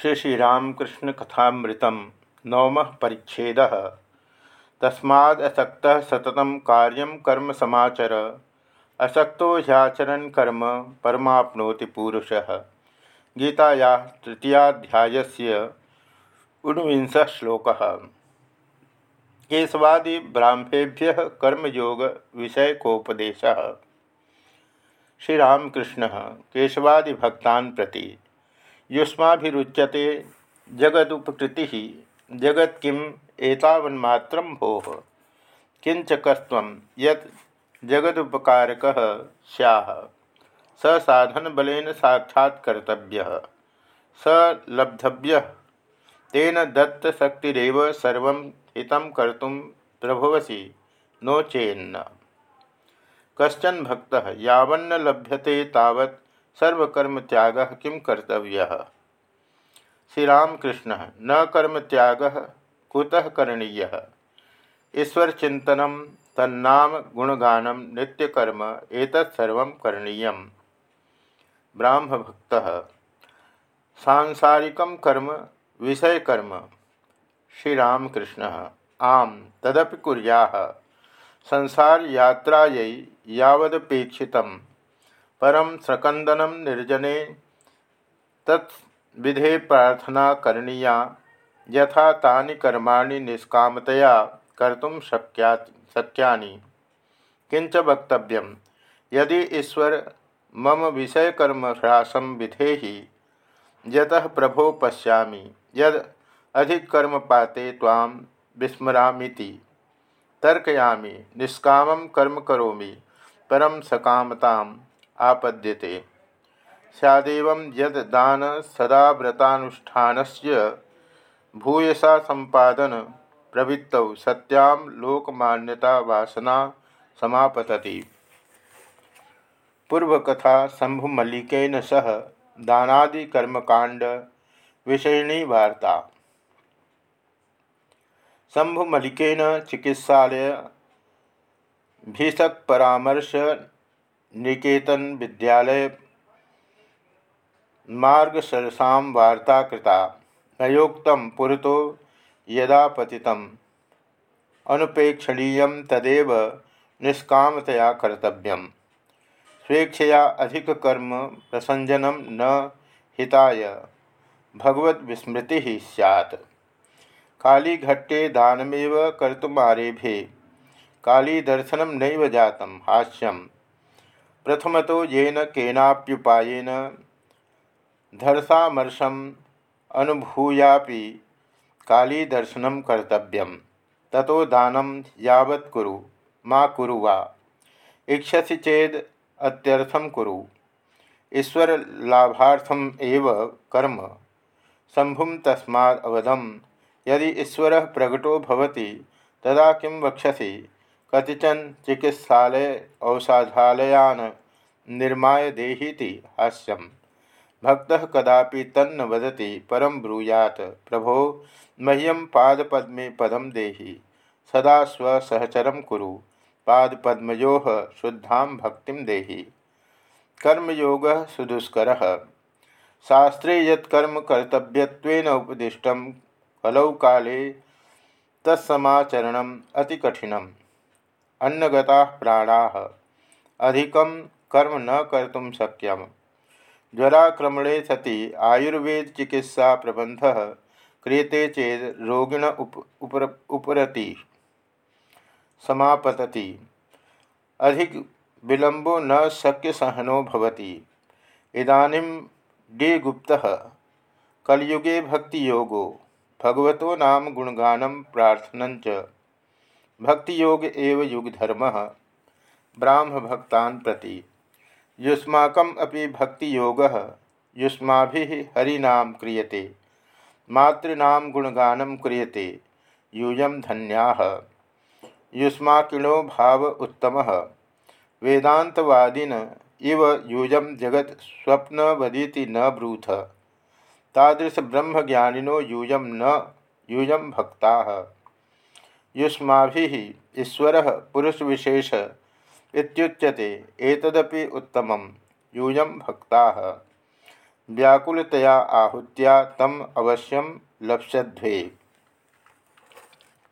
श्री श्रीरामकृष्ण कथामृत नवम परिच्छेद। तस्मादसक्त सतत कार्य कर्म समाचर। असक्तो ह्याचरण कर्म परमाप्नोति पुरुषः। गीताया तृतीयाध्यायस्य ऊनविंश श्लोक। केशवादि ब्राह्मेभ्य कर्मयोग विषयकोपदेश श्रीरामकृष्ण केशवादि भक्तान प्रति युष्माभिरुच्यते जगदुपकृति। जगत किम? एतावन्मात्र भो। किंच कस्व यत् जगदुपकारक सैह स स लब्धव्य। तेन दत्तशक्तिरव सर्व हित कर्तुम प्रभवसी। नो चेन्न। कशन भक्त, यवन्न लभ्यते तावत् सर्वकर्म त्याग किं कर्तव्य? श्रीरामकृष्ण, न कर्म त्याग, कुतः करणीय? ईश्वर चिंतन तन्नाम गुणगान, नित्यकर्म एतत्सर्व करणीय। ब्राह्म भक्त सांसारिक कर्म विषय कर्म श्रीरामकृष्ण, आम, तदपि कुरिया। संसार यात्रायै यावदपेक्षितम्। परम स्रकंदनम निर्जने। तत्विधे प्रार्थना करणीया। यथा तानि कर्माणि निष्कामतया कर्तुम शक्या शक्यानि किंच वक्तव्यम यदि ईश्वर मम विषयकर्म ह्रासम विधेहि, यतः प्रभो पश्यामि, यद अधिक कर्म पाते ताम विस्मरामीति। तर्कयामि, निष्कामं कर्म करोमि परम सकामताम आपद्यते। सैदेव यद दान सदा व्रतानुष्ठान भूयसा संपादन प्रवृत्त सत्यां लोकमान्यता वासना समापतति। पूर्वकथा शंभु मल्लिकेन सह दानादि कर्मकांड विषयिणी वार्ता। शंभु मल्लिकेन चिकित्सालय भीषक परामर्श निकेतन विद्यालय। मार्ग मार्गसरसा वार्ता कृता। नयोक्त पुरतो यदा पति अनुपेक्षणीय तदेव निष्कामतया कर्तव्य स्वेच्छया अधिक कर्म प्रसंजनम न हिताय। भगवत विस्मृति ही सैत् कालीघट्टे दानमेव कर्तुमारेभे कालीदर्शनम नैव जातम हास्यम। प्रथम तो येन केनाप्युपायेन। धर्षामर्शम अनुभूयापि कालीदर्शन कर्तव्य ततो दानम यावत् कुरु, मा कुरु वा? इच्छसि चेद अत्यर्थम कुरु। ईश्वर लाभार्थम एव कर्म। शंभुम तस्माद् अवधम यदि ईश्वर प्रकटो भवति, तदा किं वक्षसि? कतिचन चिकित्सालय औषधालयान निर्माय देहीति हास्यम। भक्त कदापि तन्न वदति परम ब्रूयात, प्रभो मह्यम पादपद्मे पदम देहि, सदा स्वसहचरम कुरु, पादपद्मयो शुद्धा भक्ति देहि। कर्मयोग सुदुष्कर। शास्त्रे यत्कर्म कर्तव्यत्वेन उपदिष्ट, कलौ काले तत्समाचरण अतिकठिनम। अन्नगता प्राणा। अधिक कर्म न कर्म शक्यम। ज्वराक्रमणे सति आयुर्वेद चिकित्सा प्रबंध क्रियते चेद रोगिण उप, उपर, उपरति। समापतति। अधिक विलंबो न शक्य सहनो भवति। इदानीं डी गुप्तः। कलयुगे भक्ति योगो भगवतो नाम गुणगानम प्रार्थन भक्ति योग एव युगधर्म। ब्राह्म भक्तान प्रति। युष्माकम अपि भक्ति योग युष्मा हरिना क्रियते। मातृनाम गुणगानम क्रियते। यूयम धन्या। युष्माकिणो भाव उत्तम। वेदांतवादीन इव यूयम जगत स्वप्नवदीति न ब्रूथ। तादृश ब्रह्मज्ञानिनो यूयम न। यूयम भक्ता। युष्मा ईश्वर पुरुष विशेष एतदपि उत्तमं। यूयं भक्ता। व्याकुलतया आहूत्या तम अवश्यम लप्स्यध्वे।